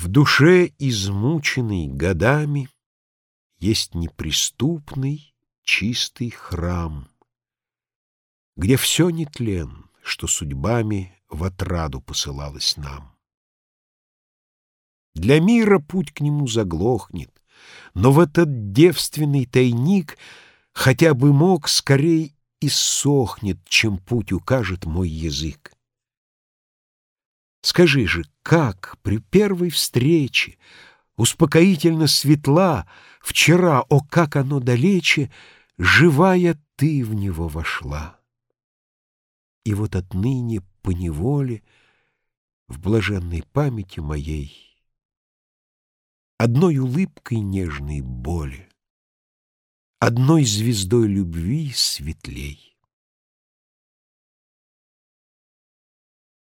В душе, измученный годами, Есть неприступный чистый храм, Где все нетлен, что судьбами В отраду посылалось нам. Для мира путь к нему заглохнет, Но в этот девственный тайник Хотя бы мог, скорей иссохнет, Чем путь укажет мой язык. Скажи же, как при первой встрече Успокоительно светла, вчера, о, как оно далече, Живая ты в него вошла. И вот отныне поневоле В блаженной памяти моей Одной улыбкой нежной боли, Одной звездой любви светлей.